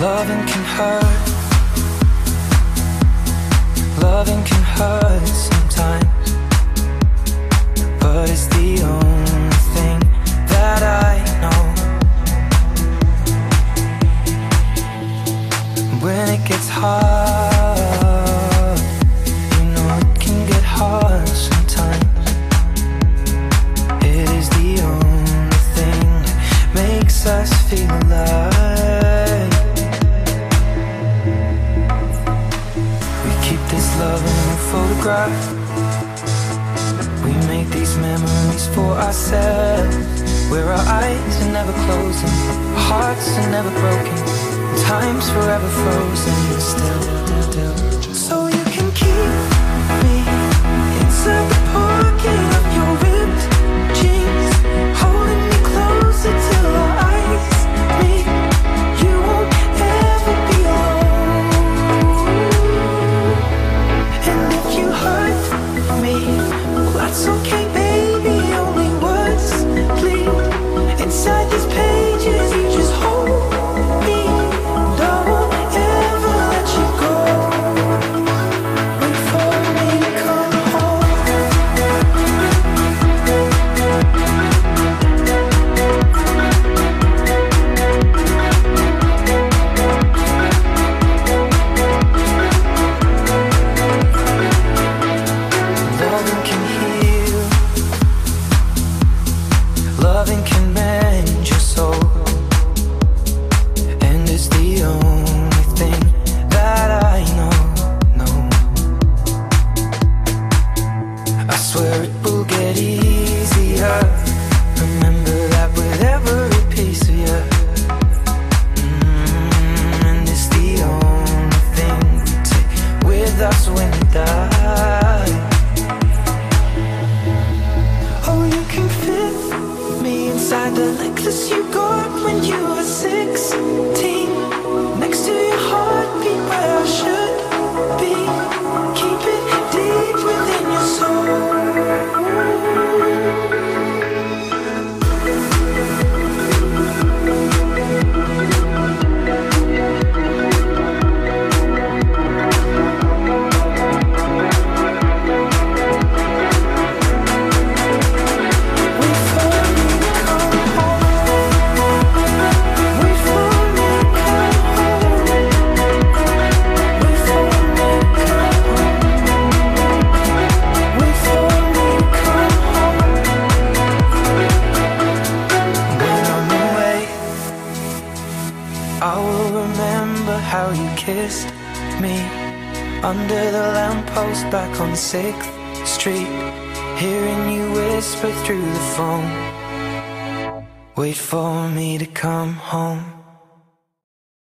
Loving can hurt. Loving can hurt. We make these memories for ourselves. Where our eyes are never closing, hearts are never broken, time's forever frozen still. still. So loving can make when you were 16. how you kissed me under the lamppost back on 6th Street, hearing you whisper through the phone. Wait for me to come home.